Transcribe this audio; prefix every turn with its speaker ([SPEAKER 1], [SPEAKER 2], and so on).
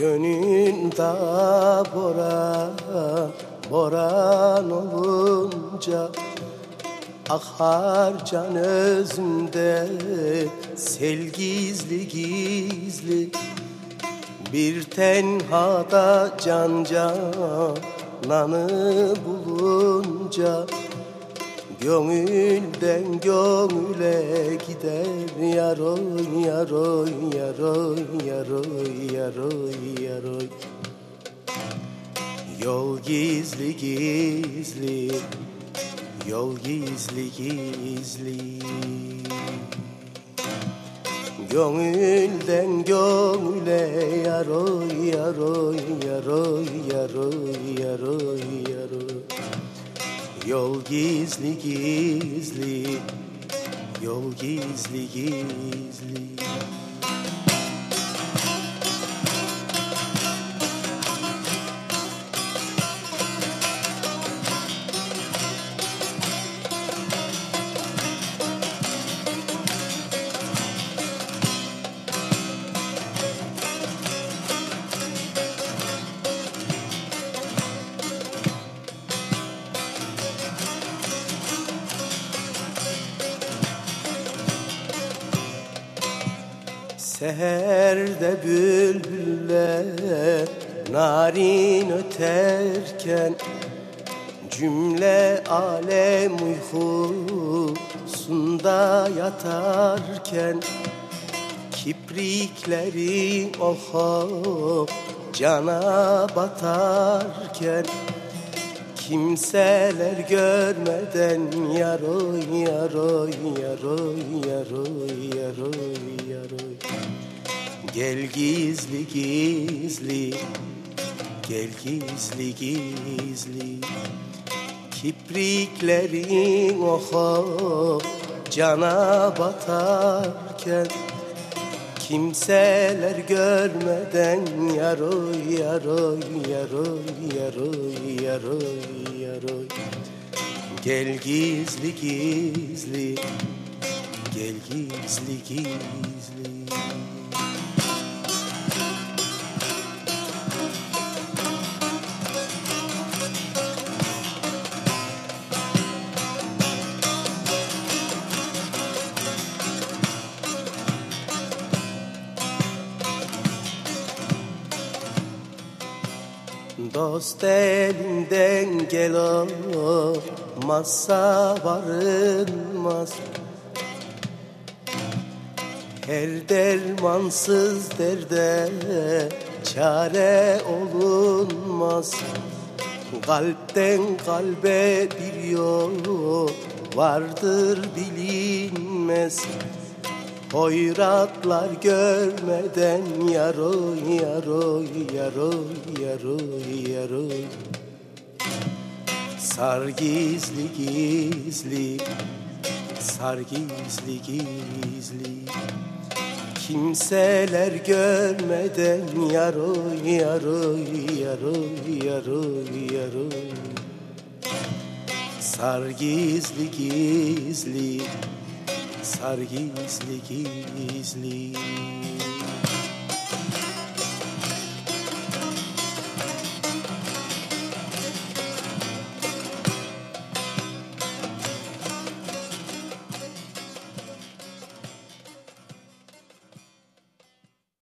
[SPEAKER 1] Yolda boran, boran olunca Akar can özümde sel gizli gizli. Bir tenhada can cananı bulunca Gönülden gönüle gider yaroy yaroy yaroy yaroy yaroy yaroy. Yol gizli gizli Yol gizli gizli. Gönülden gönüle yaroy yaroy yaroy yaroy yaroy yaroy Yol gizli gizli Yol gizli gizli Seherde bülbüller narin öterken Cümle alem uykusunda yatarken Kiprikleri oha cana batarken Kimseler görmeden yaroy yaroy yaroy yaroy yaroy yaroy. Gel gizli gizli Gel gizli gizli. Kipriklerin oha cana batarken Kimseler görmeden yaroy yaroy yaroy yaroy yaroy yaroy. Gel gizli gizli Gel gizli gizli Dost elinden gel olmazsa varılmaz. Her dermansız derde çare olunmaz. Kalpten kalbe bir yol vardır bilinmez Hoyratlar görmeden yaroy yaroy yaroy yaroy yaroy. Sar gizli gizli Sar gizli gizli. Kimseler görmeden yaroy yaroy yaroy yaroy yaroy. Sar gizli gizli Sar gizli gizli